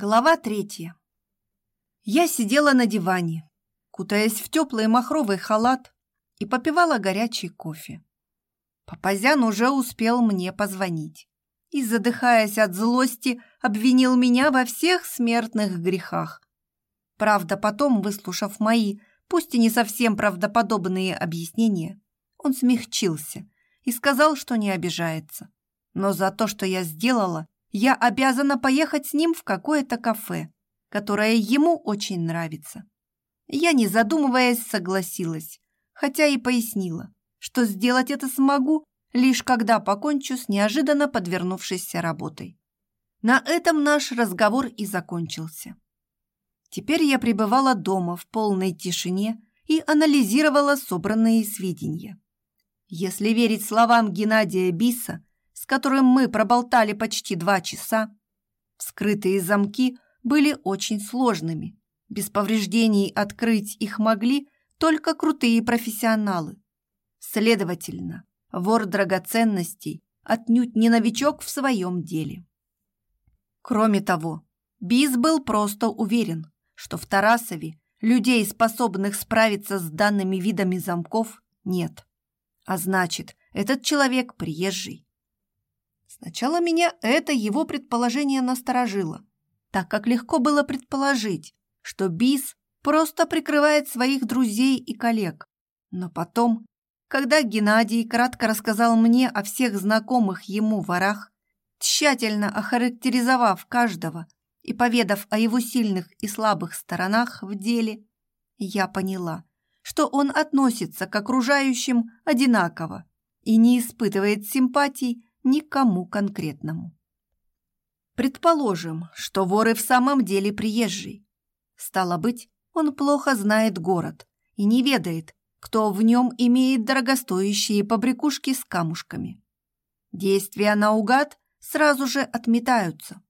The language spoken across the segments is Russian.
Глава третья. Я сидела на диване, кутаясь в теплый махровый халат и попивала горячий кофе. Папазян уже успел мне позвонить и, задыхаясь от злости, обвинил меня во всех смертных грехах. Правда, потом, выслушав мои, пусть и не совсем правдоподобные объяснения, он смягчился и сказал, что не обижается. Но за то, что я сделала, я обязана поехать с ним в какое-то кафе, которое ему очень нравится. Я, не задумываясь, согласилась, хотя и пояснила, что сделать это смогу, лишь когда покончу с неожиданно подвернувшейся работой. На этом наш разговор и закончился. Теперь я пребывала дома в полной тишине и анализировала собранные сведения. Если верить словам Геннадия Биса, с которым мы проболтали почти два часа, вскрытые замки были очень сложными. Без повреждений открыть их могли только крутые профессионалы. Следовательно, вор драгоценностей отнюдь не новичок в своем деле. Кроме того, Биз был просто уверен, что в Тарасове людей, способных справиться с данными видами замков, нет. А значит, этот человек приезжий. Сначала меня это его предположение насторожило, так как легко было предположить, что Бис просто прикрывает своих друзей и коллег. Но потом, когда Геннадий кратко рассказал мне о всех знакомых ему ворах, тщательно охарактеризовав каждого и поведав о его сильных и слабых сторонах в деле, я поняла, что он относится к окружающим одинаково и не испытывает симпатий никому конкретному. Предположим, что вор и в самом деле приезжий. Стало быть, он плохо знает город и не ведает, кто в нем имеет дорогостоящие побрякушки с камушками. Действия наугад сразу же отметаются,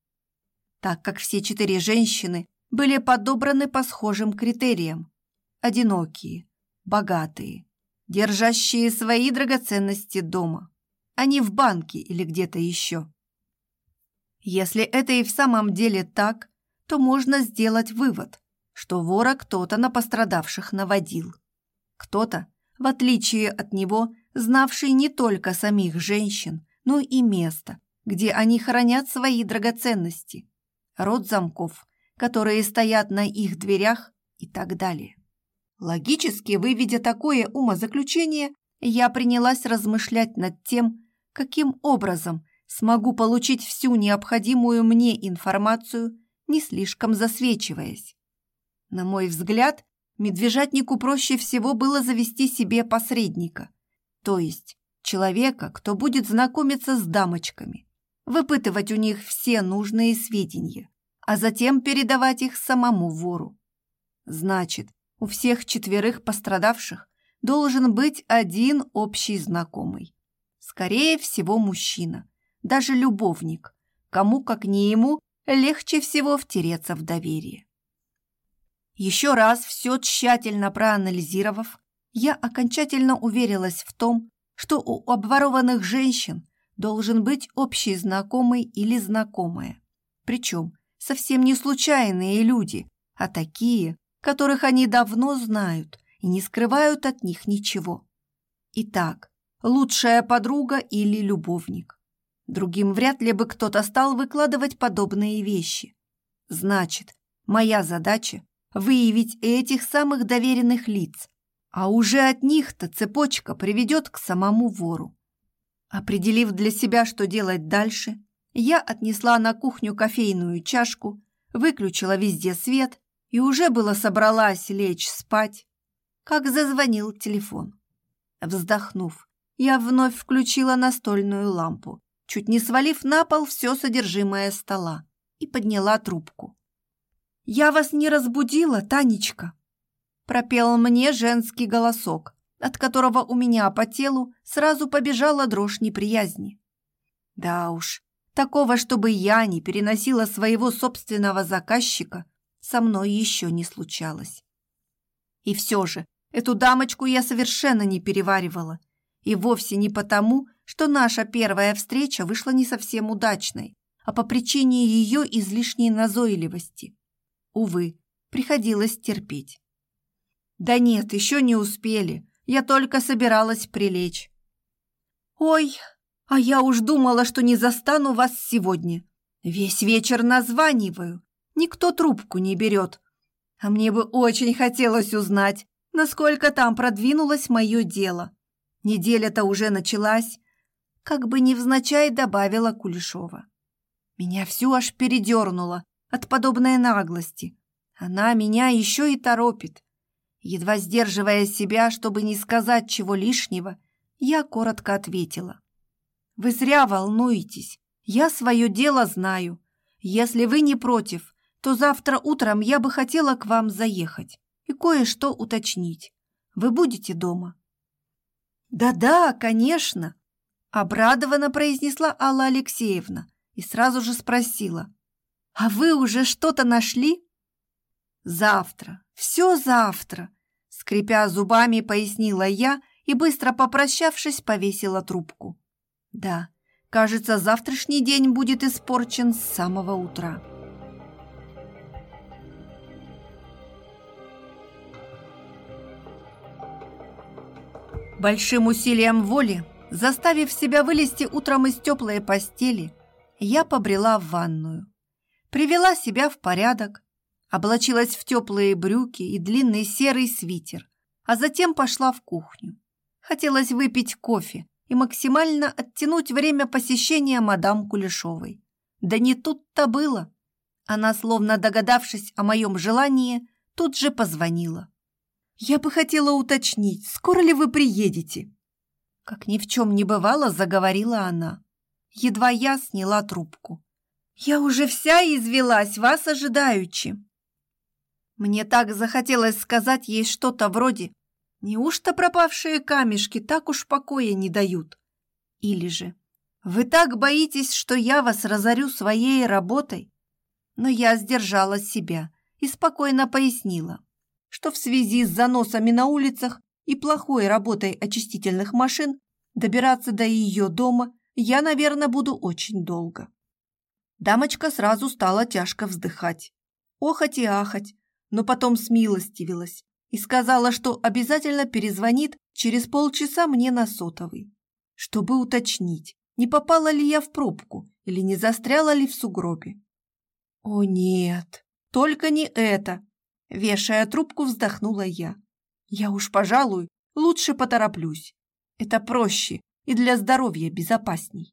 так как все четыре женщины были подобраны по схожим критериям. Одинокие, богатые, держащие свои драгоценности дома а не в банке или где-то еще. Если это и в самом деле так, то можно сделать вывод, что вора кто-то на пострадавших наводил. Кто-то, в отличие от него, знавший не только самих женщин, но и место, где они хранят свои драгоценности, род замков, которые стоят на их дверях и так далее. Логически выведя такое умозаключение, я принялась размышлять над тем, каким образом смогу получить всю необходимую мне информацию, не слишком засвечиваясь. На мой взгляд, медвежатнику проще всего было завести себе посредника, то есть человека, кто будет знакомиться с дамочками, выпытывать у них все нужные сведения, а затем передавать их самому вору. Значит, у всех четверых пострадавших должен быть один общий знакомый. Скорее всего, мужчина, даже любовник. Кому, как не ему, легче всего втереться в доверие. Еще раз все тщательно проанализировав, я окончательно уверилась в том, что у обворованных женщин должен быть общий знакомый или знакомая. Причем совсем не случайные люди, а такие, которых они давно знают и не скрывают от них ничего. Итак, лучшая подруга или любовник. Другим вряд ли бы кто-то стал выкладывать подобные вещи. Значит, моя задача – выявить этих самых доверенных лиц, а уже от них-то цепочка приведет к самому вору. Определив для себя, что делать дальше, я отнесла на кухню кофейную чашку, выключила везде свет и уже было собралась лечь спать, как зазвонил телефон. Вздохнув, я вновь включила настольную лампу, чуть не свалив на пол все содержимое стола, и подняла трубку. «Я вас не разбудила, Танечка?» пропел мне женский голосок, от которого у меня по телу сразу побежала дрожь неприязни. Да уж, такого, чтобы я не переносила своего собственного заказчика, со мной еще не случалось. И все же, эту дамочку я совершенно не переваривала и вовсе не потому, что наша первая встреча вышла не совсем удачной, а по причине ее излишней назойливости. Увы, приходилось терпеть. «Да нет, еще не успели. Я только собиралась прилечь». «Ой, а я уж думала, что не застану вас сегодня. Весь вечер названиваю. Никто трубку не берет. А мне бы очень хотелось узнать, насколько там продвинулось мое дело. Неделя-то уже началась, как бы невзначай добавила Кулешова. Меня всю аж передернуло от подобной наглости. Она меня еще и торопит. Едва сдерживая себя, чтобы не сказать чего лишнего, я коротко ответила. «Вы зря волнуетесь. Я свое дело знаю. Если вы не против, то завтра утром я бы хотела к вам заехать и кое-что уточнить. Вы будете дома?» «Да-да, конечно!» – обрадованно произнесла Алла Алексеевна и сразу же спросила. «А вы уже что-то нашли?» «Завтра, все завтра!» – скрипя зубами, пояснила я и, быстро попрощавшись, повесила трубку. «Да, кажется, завтрашний день будет испорчен с самого утра». Большим усилием воли, заставив себя вылезти утром из теплой постели, я побрела в ванную. Привела себя в порядок, облачилась в теплые брюки и длинный серый свитер, а затем пошла в кухню. Хотелось выпить кофе и максимально оттянуть время посещения мадам Кулешовой. Да не тут-то было. Она, словно догадавшись о моем желании, тут же позвонила. «Я бы хотела уточнить, скоро ли вы приедете?» Как ни в чем не бывало, заговорила она. Едва я сняла трубку. «Я уже вся извелась, вас ожидаючи!» Мне так захотелось сказать ей что-то вроде «Неужто пропавшие камешки так уж покоя не дают?» Или же «Вы так боитесь, что я вас разорю своей работой?» Но я сдержала себя и спокойно пояснила что в связи с заносами на улицах и плохой работой очистительных машин добираться до ее дома я, наверное, буду очень долго. Дамочка сразу стала тяжко вздыхать, охать и ахать, но потом смилостивилась и сказала, что обязательно перезвонит через полчаса мне на сотовый, чтобы уточнить, не попала ли я в пробку или не застряла ли в сугробе. О нет, только не это, Вешая трубку, вздохнула я. Я уж, пожалуй, лучше потороплюсь. Это проще и для здоровья безопасней.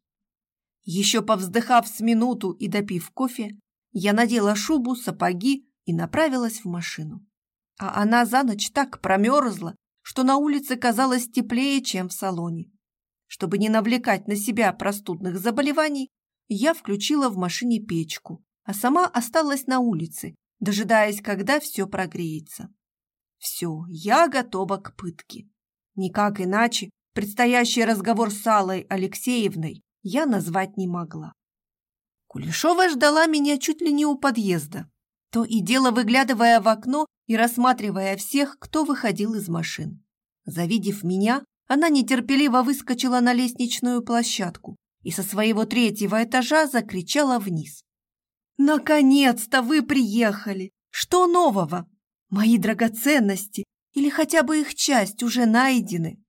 Еще повздыхав с минуту и допив кофе, я надела шубу, сапоги и направилась в машину. А она за ночь так промерзла, что на улице казалось теплее, чем в салоне. Чтобы не навлекать на себя простудных заболеваний, я включила в машине печку, а сама осталась на улице дожидаясь, когда все прогреется. Все, я готова к пытке. Никак иначе предстоящий разговор с Аллой Алексеевной я назвать не могла. Кулешова ждала меня чуть ли не у подъезда, то и дело выглядывая в окно и рассматривая всех, кто выходил из машин. Завидев меня, она нетерпеливо выскочила на лестничную площадку и со своего третьего этажа закричала вниз. «Наконец-то вы приехали! Что нового? Мои драгоценности или хотя бы их часть уже найдены?»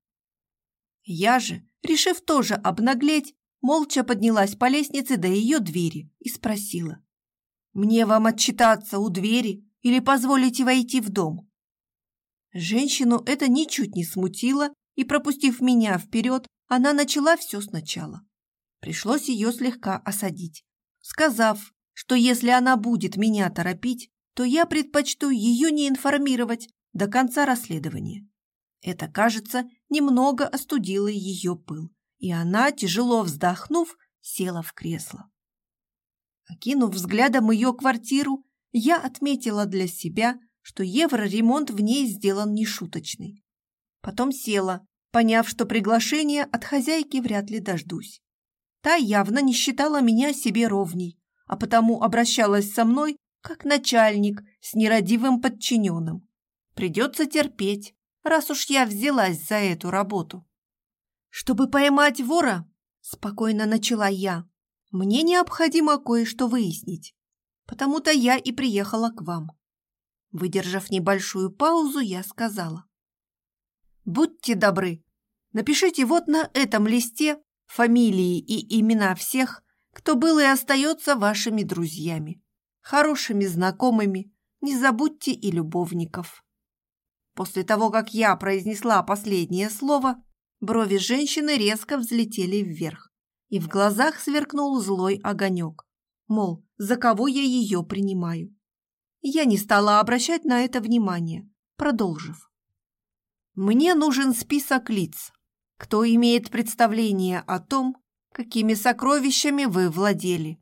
Я же, решив тоже обнаглеть, молча поднялась по лестнице до ее двери и спросила. «Мне вам отчитаться у двери или позволите войти в дом?» Женщину это ничуть не смутило, и, пропустив меня вперед, она начала все сначала. Пришлось ее слегка осадить, сказав, что если она будет меня торопить, то я предпочту ее не информировать до конца расследования. Это, кажется, немного остудило ее пыл, и она, тяжело вздохнув, села в кресло. Окинув взглядом ее квартиру, я отметила для себя, что евроремонт в ней сделан нешуточный. Потом села, поняв, что приглашения от хозяйки вряд ли дождусь. Та явно не считала меня себе ровней, а потому обращалась со мной как начальник с нерадивым подчиненным. Придется терпеть, раз уж я взялась за эту работу. Чтобы поймать вора, спокойно начала я, Мне необходимо кое-что выяснить, потому-то я и приехала к вам. Выдержав небольшую паузу, я сказала. Будьте добры, напишите вот на этом листе фамилии и имена всех, кто был и остается вашими друзьями, хорошими знакомыми, не забудьте и любовников. После того, как я произнесла последнее слово, брови женщины резко взлетели вверх, и в глазах сверкнул злой огонек, мол, за кого я ее принимаю. Я не стала обращать на это внимание, продолжив. Мне нужен список лиц, кто имеет представление о том, какими сокровищами вы владели,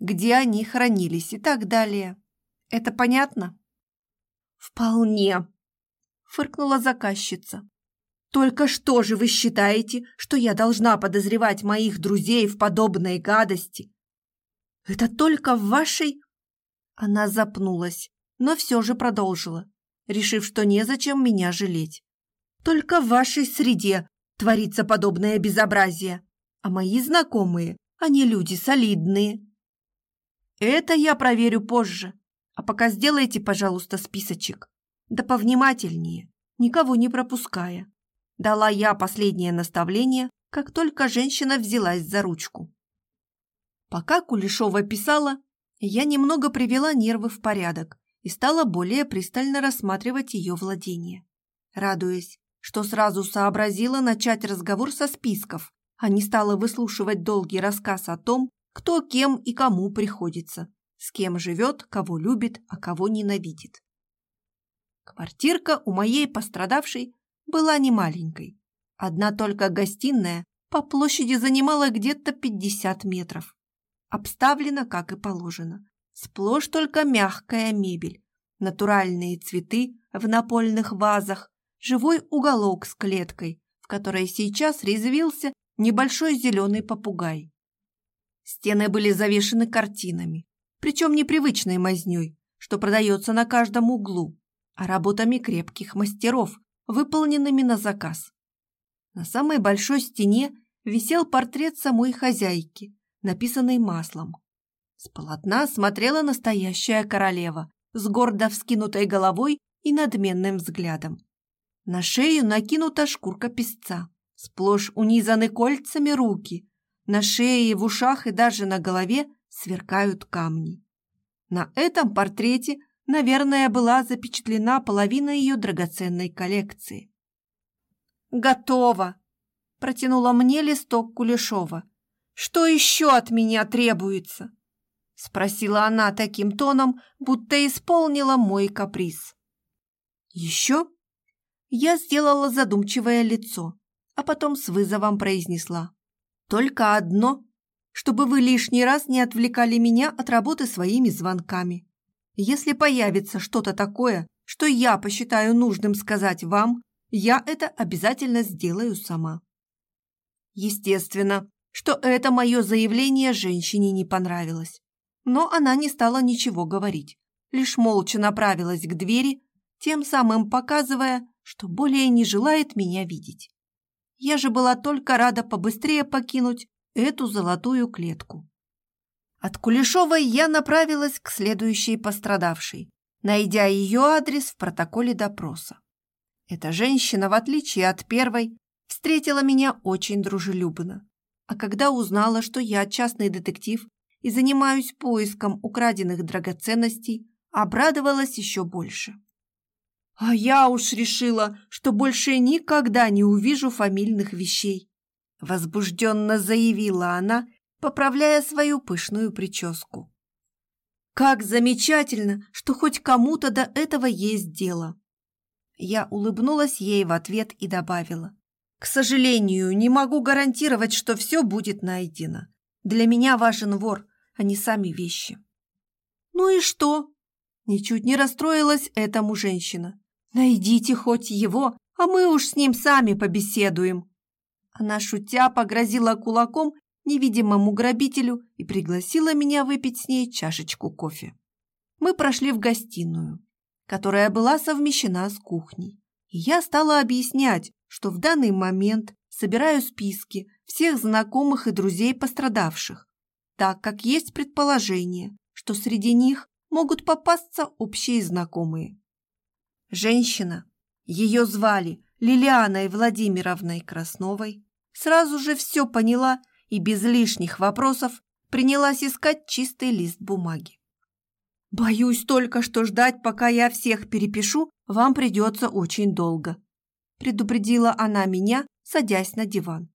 где они хранились и так далее. Это понятно? Вполне, фыркнула заказчица. Только что же вы считаете, что я должна подозревать моих друзей в подобной гадости? Это только в вашей... Она запнулась, но все же продолжила, решив, что незачем меня жалеть. Только в вашей среде творится подобное безобразие. А мои знакомые, они люди солидные. Это я проверю позже. А пока сделайте, пожалуйста, списочек. Да повнимательнее, никого не пропуская. Дала я последнее наставление, как только женщина взялась за ручку. Пока Кулешова писала, я немного привела нервы в порядок и стала более пристально рассматривать ее владение, радуясь, что сразу сообразила начать разговор со списков, а не стала выслушивать долгий рассказ о том, кто кем и кому приходится, с кем живет, кого любит, а кого ненавидит. Квартирка у моей пострадавшей была не маленькой. Одна только гостиная по площади занимала где-то 50 метров. Обставлена, как и положено. Сплошь только мягкая мебель, натуральные цветы в напольных вазах, живой уголок с клеткой, в которой сейчас резвился небольшой зеленый попугай. Стены были завешены картинами, причем непривычной мазней, что продается на каждом углу, а работами крепких мастеров, выполненными на заказ. На самой большой стене висел портрет самой хозяйки, написанный маслом. С полотна смотрела настоящая королева с гордо вскинутой головой и надменным взглядом. На шею накинута шкурка песца. Сплошь унизаны кольцами руки. На шее, в ушах и даже на голове сверкают камни. На этом портрете, наверное, была запечатлена половина ее драгоценной коллекции. «Готово!» – протянула мне листок Кулешова. «Что еще от меня требуется?» – спросила она таким тоном, будто исполнила мой каприз. «Еще?» Я сделала задумчивое лицо а потом с вызовом произнесла. «Только одно, чтобы вы лишний раз не отвлекали меня от работы своими звонками. Если появится что-то такое, что я посчитаю нужным сказать вам, я это обязательно сделаю сама». Естественно, что это мое заявление женщине не понравилось. Но она не стала ничего говорить, лишь молча направилась к двери, тем самым показывая, что более не желает меня видеть. Я же была только рада побыстрее покинуть эту золотую клетку. От Кулешовой я направилась к следующей пострадавшей, найдя ее адрес в протоколе допроса. Эта женщина, в отличие от первой, встретила меня очень дружелюбно. А когда узнала, что я частный детектив и занимаюсь поиском украденных драгоценностей, обрадовалась еще больше. А я уж решила, что больше никогда не увижу фамильных вещей. Возбужденно заявила она, поправляя свою пышную прическу. Как замечательно, что хоть кому-то до этого есть дело. Я улыбнулась ей в ответ и добавила. К сожалению, не могу гарантировать, что все будет найдено. Для меня важен вор, а не сами вещи. Ну и что? Ничуть не расстроилась этому женщина. Найдите хоть его, а мы уж с ним сами побеседуем. Она, шутя, погрозила кулаком невидимому грабителю и пригласила меня выпить с ней чашечку кофе. Мы прошли в гостиную, которая была совмещена с кухней. И я стала объяснять, что в данный момент собираю списки всех знакомых и друзей пострадавших, так как есть предположение, что среди них могут попасться общие знакомые. Женщина, ее звали Лилианой Владимировной Красновой, сразу же все поняла и без лишних вопросов принялась искать чистый лист бумаги. «Боюсь только, что ждать, пока я всех перепишу, вам придется очень долго», предупредила она меня, садясь на диван.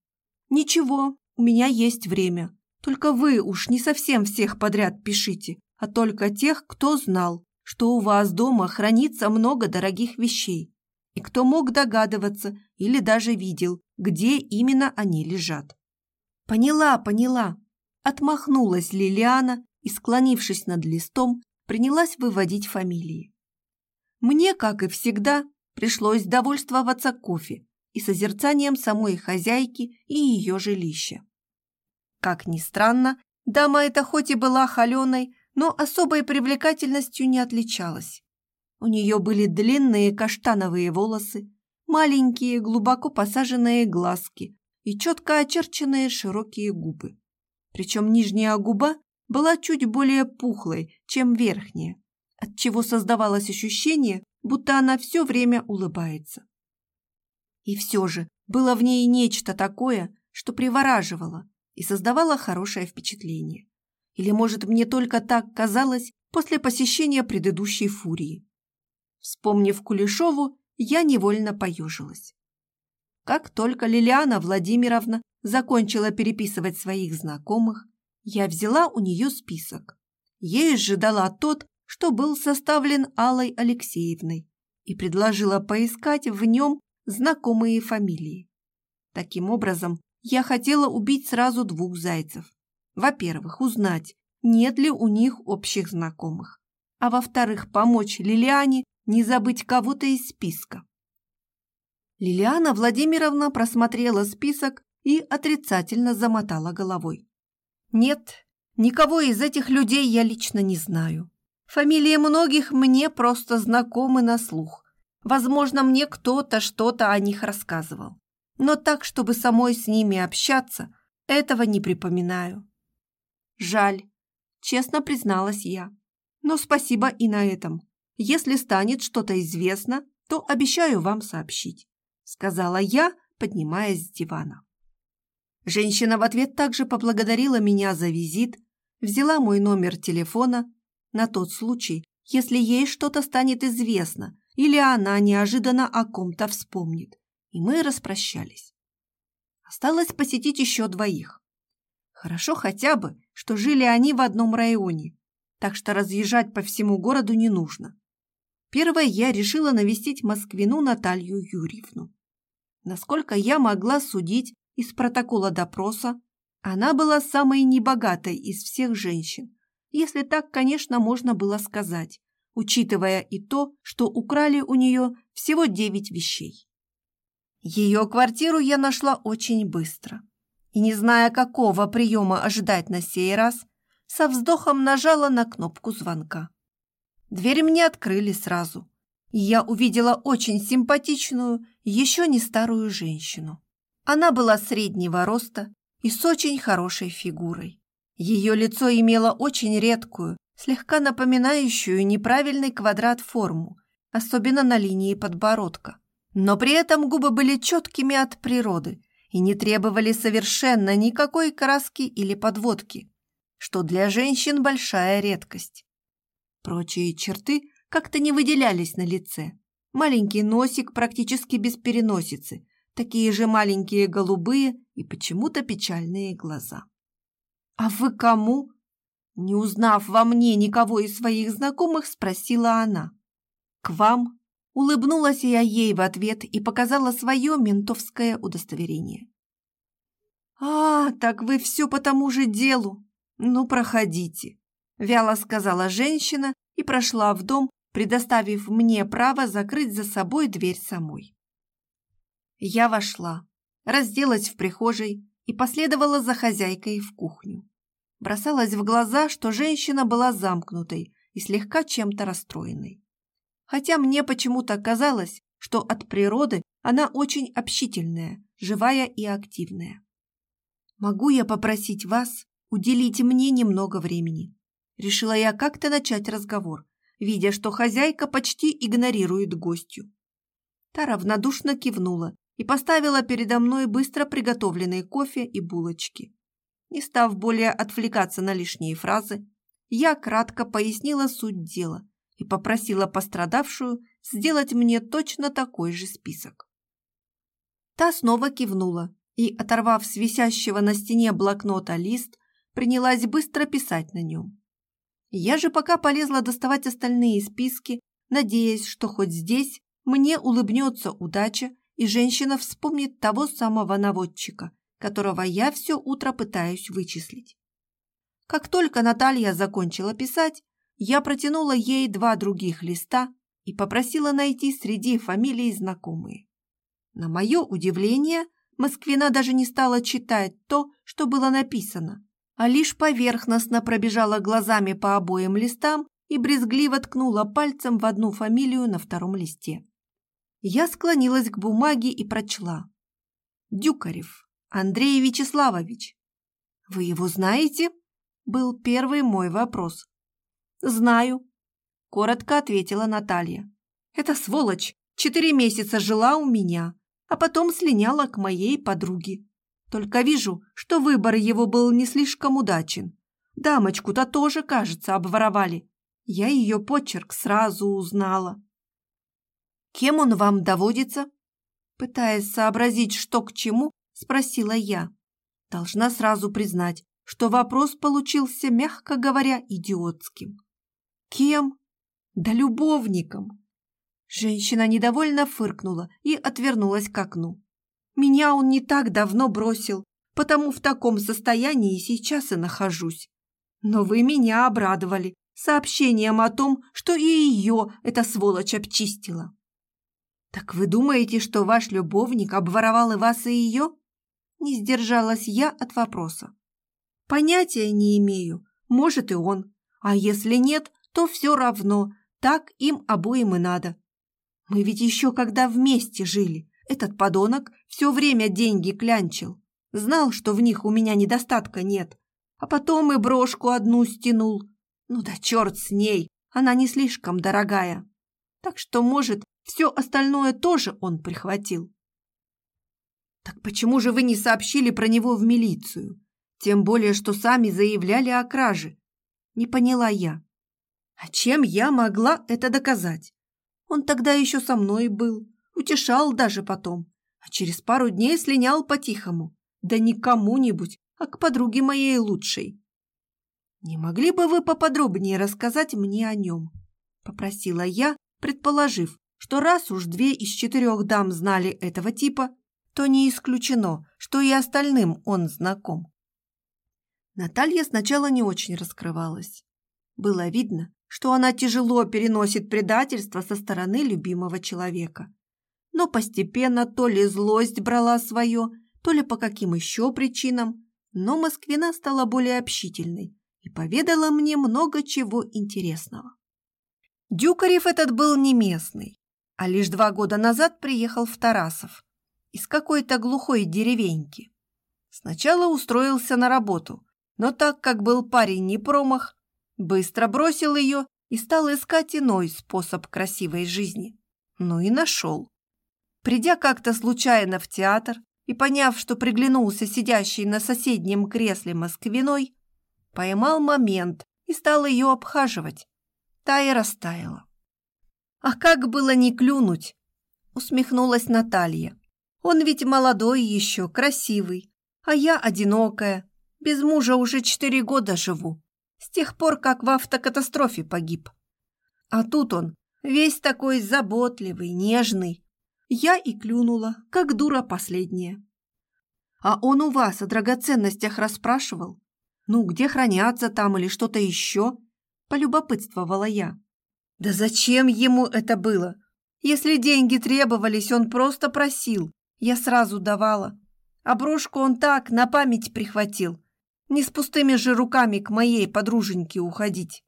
«Ничего, у меня есть время. Только вы уж не совсем всех подряд пишите, а только тех, кто знал, что у вас дома хранится много дорогих вещей, и кто мог догадываться или даже видел, где именно они лежат. Поняла, поняла. Отмахнулась Лилиана и, склонившись над листом, принялась выводить фамилии. Мне, как и всегда, пришлось довольствоваться кофе и созерцанием самой хозяйки и ее жилища. Как ни странно, дама эта хоть и была холеной, но особой привлекательностью не отличалась. У нее были длинные каштановые волосы, маленькие глубоко посаженные глазки и четко очерченные широкие губы. Причем нижняя губа была чуть более пухлой, чем верхняя, отчего создавалось ощущение, будто она все время улыбается. И все же было в ней нечто такое, что привораживало и создавало хорошее впечатление. Или, может, мне только так казалось после посещения предыдущей фурии. Вспомнив Кулешову, я невольно поежилась. Как только Лилиана Владимировна закончила переписывать своих знакомых, я взяла у нее список. Ей же дала тот, что был составлен Аллой Алексеевной, и предложила поискать в нем знакомые фамилии. Таким образом, я хотела убить сразу двух зайцев. Во-первых, узнать, нет ли у них общих знакомых. А во-вторых, помочь Лилиане не забыть кого-то из списка. Лилиана Владимировна просмотрела список и отрицательно замотала головой. «Нет, никого из этих людей я лично не знаю. Фамилии многих мне просто знакомы на слух. Возможно, мне кто-то что-то о них рассказывал. Но так, чтобы самой с ними общаться, этого не припоминаю. Жаль, честно призналась я. Но спасибо и на этом. Если станет что-то известно, то обещаю вам сообщить, сказала я, поднимаясь с дивана. Женщина в ответ также поблагодарила меня за визит, взяла мой номер телефона на тот случай, если ей что-то станет известно или она неожиданно о ком-то вспомнит, и мы распрощались. Осталось посетить еще двоих. Хорошо хотя бы, что жили они в одном районе, так что разъезжать по всему городу не нужно. Первое я решила навестить москвину Наталью Юрьевну. Насколько я могла судить из протокола допроса, она была самой небогатой из всех женщин, если так, конечно, можно было сказать, учитывая и то, что украли у нее всего девять вещей. Ее квартиру я нашла очень быстро и, не зная, какого приема ожидать на сей раз, со вздохом нажала на кнопку звонка. Дверь мне открыли сразу, и я увидела очень симпатичную, еще не старую женщину. Она была среднего роста и с очень хорошей фигурой. Ее лицо имело очень редкую, слегка напоминающую неправильный квадрат форму, особенно на линии подбородка. Но при этом губы были четкими от природы и не требовали совершенно никакой краски или подводки, что для женщин большая редкость. Прочие черты как-то не выделялись на лице. Маленький носик практически без переносицы, такие же маленькие голубые и почему-то печальные глаза. «А вы кому?» Не узнав во мне никого из своих знакомых, спросила она. «К вам?» Улыбнулась я ей в ответ и показала свое ментовское удостоверение. «А, так вы все по тому же делу. Ну, проходите», — вяло сказала женщина и прошла в дом, предоставив мне право закрыть за собой дверь самой. Я вошла, разделась в прихожей и последовала за хозяйкой в кухню. Бросалось в глаза, что женщина была замкнутой и слегка чем-то расстроенной хотя мне почему-то казалось, что от природы она очень общительная, живая и активная. «Могу я попросить вас уделите мне немного времени. Решила я как-то начать разговор, видя, что хозяйка почти игнорирует гостью. Та равнодушно кивнула и поставила передо мной быстро приготовленные кофе и булочки. Не став более отвлекаться на лишние фразы, я кратко пояснила суть дела и попросила пострадавшую сделать мне точно такой же список. Та снова кивнула и, оторвав с висящего на стене блокнота лист, принялась быстро писать на нем. Я же пока полезла доставать остальные списки, надеясь, что хоть здесь мне улыбнется удача, и женщина вспомнит того самого наводчика, которого я все утро пытаюсь вычислить. Как только Наталья закончила писать, я протянула ей два других листа и попросила найти среди фамилий знакомые. На мое удивление, Москвина даже не стала читать то, что было написано, а лишь поверхностно пробежала глазами по обоим листам и брезгливо ткнула пальцем в одну фамилию на втором листе. Я склонилась к бумаге и прочла. «Дюкарев Андрей Вячеславович». «Вы его знаете?» – был первый мой вопрос. «Знаю», – коротко ответила Наталья. «Эта сволочь четыре месяца жила у меня, а потом слиняла к моей подруге. Только вижу, что выбор его был не слишком удачен. Дамочку-то тоже, кажется, обворовали. Я ее почерк сразу узнала. «Кем он вам доводится?» Пытаясь сообразить, что к чему, спросила я. Должна сразу признать, что вопрос получился, мягко говоря, идиотским. «Кем?» «Да любовником!» Женщина недовольно фыркнула и отвернулась к окну. Меня он не так давно бросил, потому в таком состоянии сейчас и нахожусь. Но вы меня обрадовали сообщением о том, что и ее эта сволочь обчистила. Так вы думаете, что ваш любовник обворовал и вас, и ее? Не сдержалась я от вопроса. Понятия не имею, может и он. А если нет, то все равно, так им обоим и надо. Мы ведь еще когда вместе жили, этот подонок все время деньги клянчил. Знал, что в них у меня недостатка нет. А потом и брошку одну стянул. Ну да черт с ней, она не слишком дорогая. Так что, может, все остальное тоже он прихватил. Так почему же вы не сообщили про него в милицию? Тем более, что сами заявляли о краже. Не поняла я. А чем я могла это доказать? Он тогда еще со мной был утешал даже потом, а через пару дней слинял по-тихому. Да не кому-нибудь, а к подруге моей лучшей. «Не могли бы вы поподробнее рассказать мне о нем?» – попросила я, предположив, что раз уж две из четырех дам знали этого типа, то не исключено, что и остальным он знаком. Наталья сначала не очень раскрывалась. Было видно, что она тяжело переносит предательство со стороны любимого человека но постепенно то ли злость брала свое, то ли по каким еще причинам, но Москвина стала более общительной и поведала мне много чего интересного. Дюкарев этот был не местный, а лишь два года назад приехал в Тарасов из какой-то глухой деревеньки. Сначала устроился на работу, но так как был парень не промах, быстро бросил ее и стал искать иной способ красивой жизни. Ну и нашел. Придя как-то случайно в театр и поняв, что приглянулся сидящий на соседнем кресле москвиной, поймал момент и стал ее обхаживать. Та и растаяла. «А как было не клюнуть?» — усмехнулась Наталья. «Он ведь молодой еще, красивый, а я одинокая, без мужа уже четыре года живу, с тех пор, как в автокатастрофе погиб. А тут он, весь такой заботливый, нежный, я и клюнула, как дура последняя. А он у вас о драгоценностях расспрашивал? Ну, где хранятся там или что-то еще? Полюбопытствовала я. Да зачем ему это было? Если деньги требовались, он просто просил. Я сразу давала. А брошку он так, на память прихватил. Не с пустыми же руками к моей подруженьке уходить.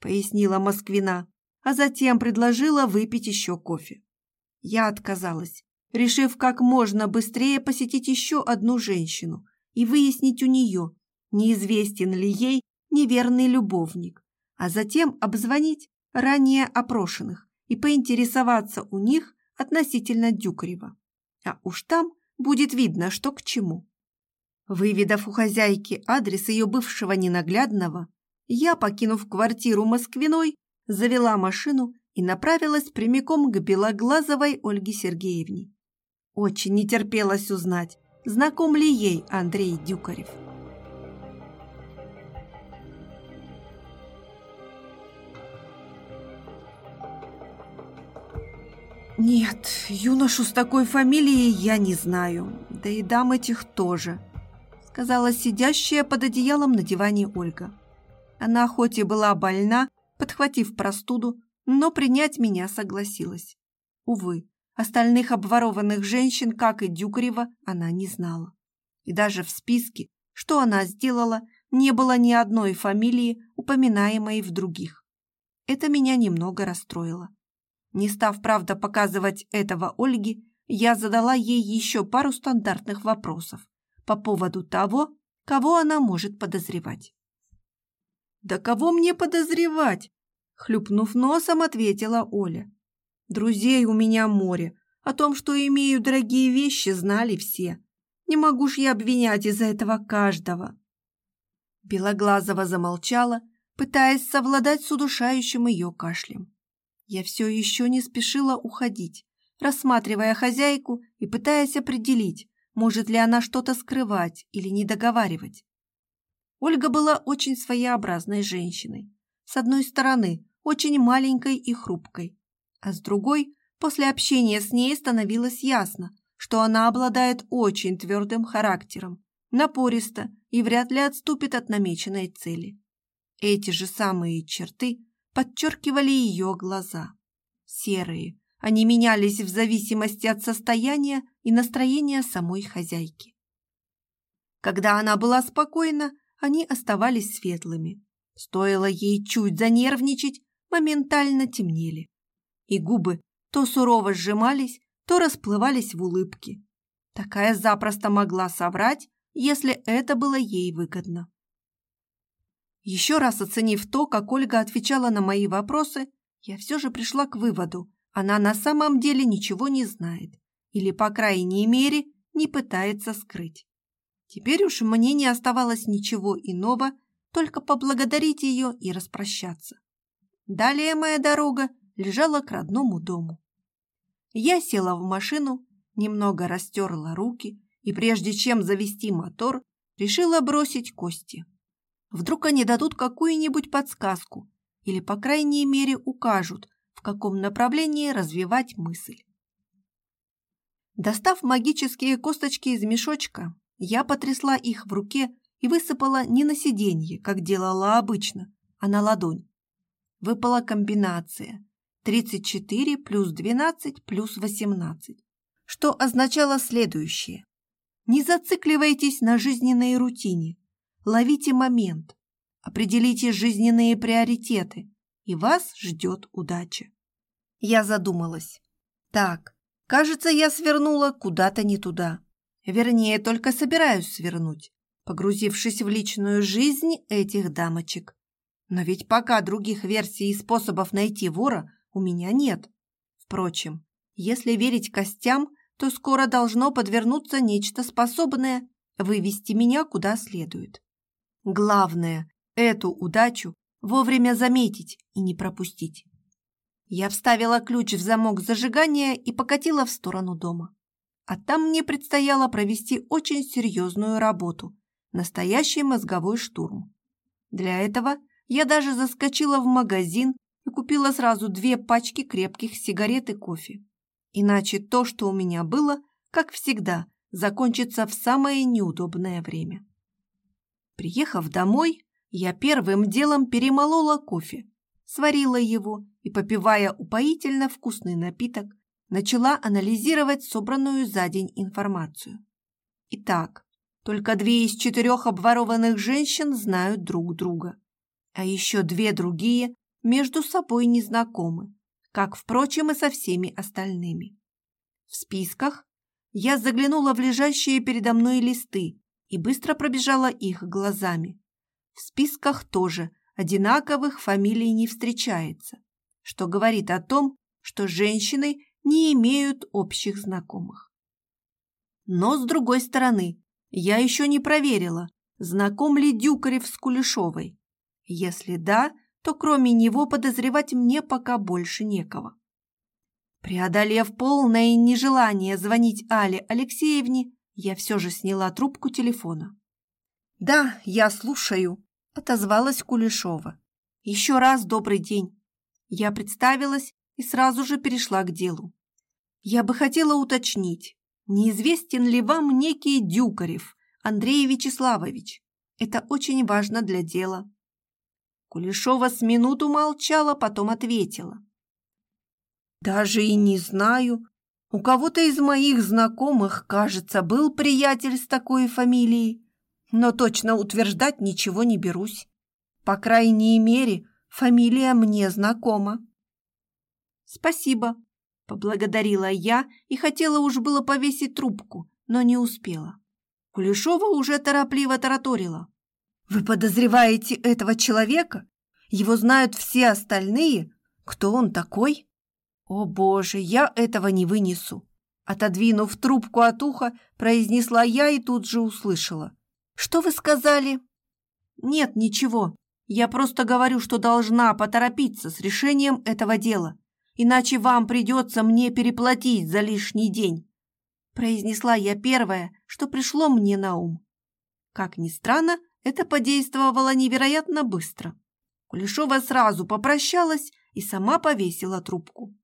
Пояснила Москвина, а затем предложила выпить еще кофе. Я отказалась, решив как можно быстрее посетить еще одну женщину и выяснить у нее, неизвестен ли ей неверный любовник, а затем обзвонить ранее опрошенных и поинтересоваться у них относительно Дюкарева. А уж там будет видно, что к чему. Выведав у хозяйки адрес ее бывшего ненаглядного, я, покинув квартиру Москвиной, завела машину и направилась прямиком к белоглазовой Ольге Сергеевне. Очень не терпелось узнать, знаком ли ей Андрей Дюкарев. «Нет, юношу с такой фамилией я не знаю, да и дам этих тоже», сказала сидящая под одеялом на диване Ольга. Она хоть и была больна, подхватив простуду, но принять меня согласилась. Увы, остальных обворованных женщин, как и Дюкарева, она не знала. И даже в списке, что она сделала, не было ни одной фамилии, упоминаемой в других. Это меня немного расстроило. Не став, правда, показывать этого Ольге, я задала ей еще пару стандартных вопросов по поводу того, кого она может подозревать. «Да кого мне подозревать?» Хлюпнув носом, ответила Оля. «Друзей у меня море. О том, что имею дорогие вещи, знали все. Не могу ж я обвинять из-за этого каждого». Белоглазова замолчала, пытаясь совладать с удушающим ее кашлем. Я все еще не спешила уходить, рассматривая хозяйку и пытаясь определить, может ли она что-то скрывать или не договаривать. Ольга была очень своеобразной женщиной. С одной стороны, очень маленькой и хрупкой, а с другой, после общения с ней становилось ясно, что она обладает очень твердым характером, напористо и вряд ли отступит от намеченной цели. Эти же самые черты подчеркивали ее глаза. Серые, они менялись в зависимости от состояния и настроения самой хозяйки. Когда она была спокойна, они оставались светлыми. Стоило ей чуть занервничать, моментально темнели. И губы то сурово сжимались, то расплывались в улыбке. Такая запросто могла соврать, если это было ей выгодно. Еще раз оценив то, как Ольга отвечала на мои вопросы, я все же пришла к выводу, она на самом деле ничего не знает или, по крайней мере, не пытается скрыть. Теперь уж мне не оставалось ничего иного, только поблагодарить ее и распрощаться. Далее моя дорога лежала к родному дому. Я села в машину, немного растерла руки и, прежде чем завести мотор, решила бросить кости. Вдруг они дадут какую-нибудь подсказку или, по крайней мере, укажут, каком направлении развивать мысль. Достав магические косточки из мешочка, я потрясла их в руке и высыпала не на сиденье, как делала обычно, а на ладонь. Выпала комбинация 34 плюс 12 плюс 18, что означало следующее. Не зацикливайтесь на жизненной рутине, Ловите момент, определите жизненные приоритеты, и вас ждет удача. Я задумалась. Так, кажется, я свернула куда-то не туда. Вернее, только собираюсь свернуть, погрузившись в личную жизнь этих дамочек. Но ведь пока других версий и способов найти вора у меня нет. Впрочем, если верить костям, то скоро должно подвернуться нечто способное вывести меня куда следует. Главное – эту удачу вовремя заметить и не пропустить. Я вставила ключ в замок зажигания и покатила в сторону дома. А там мне предстояло провести очень серьезную работу – настоящий мозговой штурм. Для этого я даже заскочила в магазин и купила сразу две пачки крепких сигарет и кофе. Иначе то, что у меня было, как всегда, закончится в самое неудобное время. Приехав домой, я первым делом перемолола кофе, сварила его и, попивая упоительно вкусный напиток, начала анализировать собранную за день информацию. Итак, только две из четырех обворованных женщин знают друг друга, а еще две другие между собой не знакомы, как, впрочем, и со всеми остальными. В списках я заглянула в лежащие передо мной листы и быстро пробежала их глазами. В списках тоже одинаковых фамилий не встречается, что говорит о том, что женщины не имеют общих знакомых. Но, с другой стороны, я еще не проверила, знаком ли Дюкарев с Кулешовой. Если да, то кроме него подозревать мне пока больше некого. Преодолев полное нежелание звонить Але Алексеевне, я все же сняла трубку телефона. «Да, я слушаю», — отозвалась Кулешова. «Еще раз добрый день». Я представилась и сразу же перешла к делу. «Я бы хотела уточнить, неизвестен ли вам некий Дюкарев Андрей Вячеславович? Это очень важно для дела». Кулешова с минуту молчала, потом ответила. «Даже и не знаю. У кого-то из моих знакомых, кажется, был приятель с такой фамилией, но точно утверждать ничего не берусь. По крайней мере, фамилия мне знакома». «Спасибо», — поблагодарила я и хотела уж было повесить трубку, но не успела. Кулешова уже торопливо тараторила. Вы подозреваете этого человека? Его знают все остальные? Кто он такой? О, боже, я этого не вынесу. Отодвинув трубку от уха, произнесла я и тут же услышала. Что вы сказали? Нет, ничего. Я просто говорю, что должна поторопиться с решением этого дела, иначе вам придется мне переплатить за лишний день. Произнесла я первое, что пришло мне на ум. Как ни странно, это подействовало невероятно быстро. Кулешова сразу попрощалась и сама повесила трубку.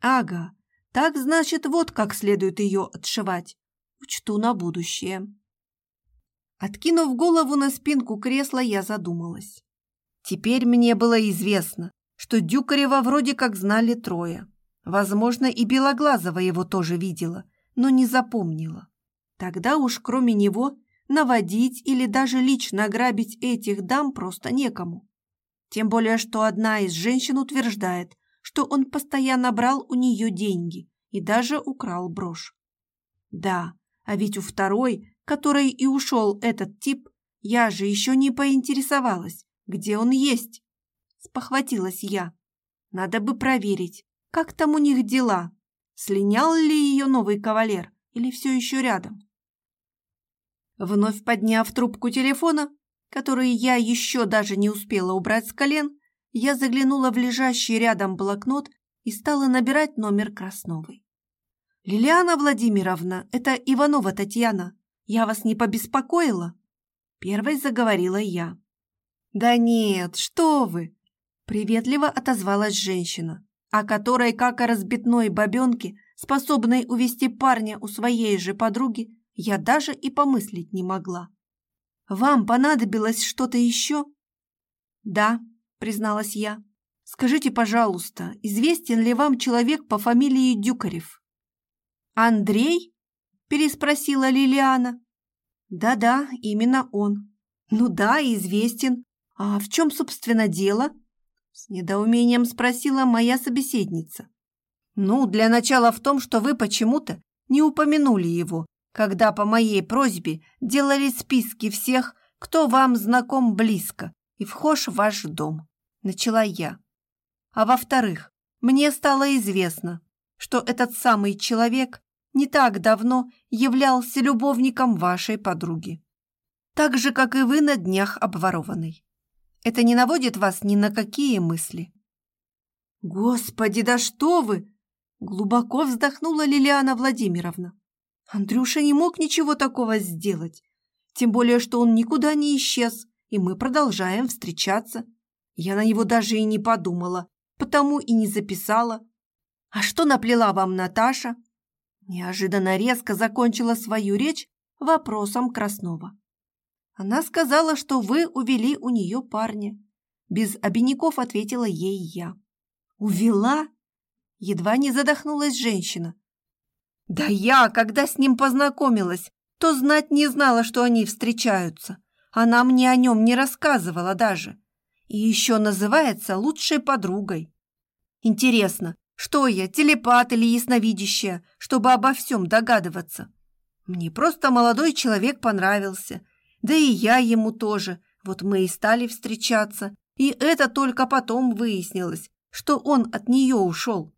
Ага, так значит, вот как следует ее отшивать. Учту на будущее. Откинув голову на спинку кресла, я задумалась. Теперь мне было известно, что Дюкарева вроде как знали трое. Возможно, и Белоглазова его тоже видела, но не запомнила. Тогда уж кроме него наводить или даже лично ограбить этих дам просто некому. Тем более, что одна из женщин утверждает, что он постоянно брал у нее деньги и даже украл брошь. Да, а ведь у второй, которой и ушел этот тип, я же еще не поинтересовалась, где он есть. Спохватилась я. Надо бы проверить, как там у них дела. Слинял ли ее новый кавалер или все еще рядом? Вновь подняв трубку телефона, который я еще даже не успела убрать с колен, я заглянула в лежащий рядом блокнот и стала набирать номер Красновой. «Лилиана Владимировна, это Иванова Татьяна. Я вас не побеспокоила?» Первой заговорила я. «Да нет, что вы!» Приветливо отозвалась женщина, о которой, как о разбитной бабенке, способной увести парня у своей же подруги, я даже и помыслить не могла. «Вам понадобилось что-то еще?» «Да», — призналась я. «Скажите, пожалуйста, известен ли вам человек по фамилии Дюкарев?» «Андрей?» — переспросила Лилиана. «Да-да, именно он». «Ну да, известен. А в чем, собственно, дело?» С недоумением спросила моя собеседница. «Ну, для начала в том, что вы почему-то не упомянули его когда по моей просьбе делали списки всех, кто вам знаком близко и вхож в ваш дом. Начала я. А во-вторых, мне стало известно, что этот самый человек не так давно являлся любовником вашей подруги. Так же, как и вы на днях обворованной. Это не наводит вас ни на какие мысли. Господи, да что вы! Глубоко вздохнула Лилиана Владимировна. Андрюша не мог ничего такого сделать. Тем более, что он никуда не исчез, и мы продолжаем встречаться. Я на него даже и не подумала, потому и не записала. А что наплела вам Наташа? Неожиданно резко закончила свою речь вопросом Краснова. Она сказала, что вы увели у нее парня. Без обиняков ответила ей я. Увела? Едва не задохнулась женщина. Да я, когда с ним познакомилась, то знать не знала, что они встречаются. Она мне о нем не рассказывала даже. И еще называется лучшей подругой. Интересно, что я, телепат или ясновидящая, чтобы обо всем догадываться? Мне просто молодой человек понравился, да и я ему тоже. Вот мы и стали встречаться, и это только потом выяснилось, что он от нее ушел.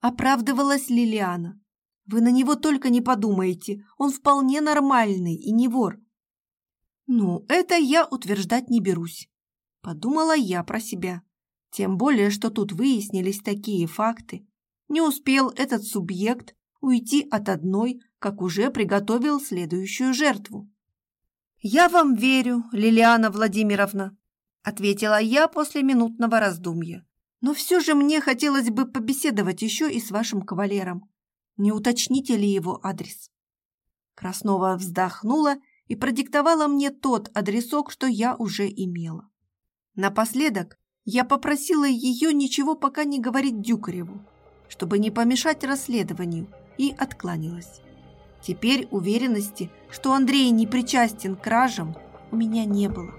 Оправдывалась Лилиана. Вы на него только не подумайте, он вполне нормальный и не вор. Ну, это я утверждать не берусь. Подумала я про себя. Тем более, что тут выяснились такие факты. Не успел этот субъект уйти от одной, как уже приготовил следующую жертву. «Я вам верю, Лилиана Владимировна», ответила я после минутного раздумья. «Но все же мне хотелось бы побеседовать еще и с вашим кавалером. Не уточните ли его адрес?» Краснова вздохнула и продиктовала мне тот адресок, что я уже имела. Напоследок я попросила ее ничего пока не говорить Дюкареву, чтобы не помешать расследованию, и откланялась. Теперь уверенности, что Андрей не причастен к кражам, у меня не было.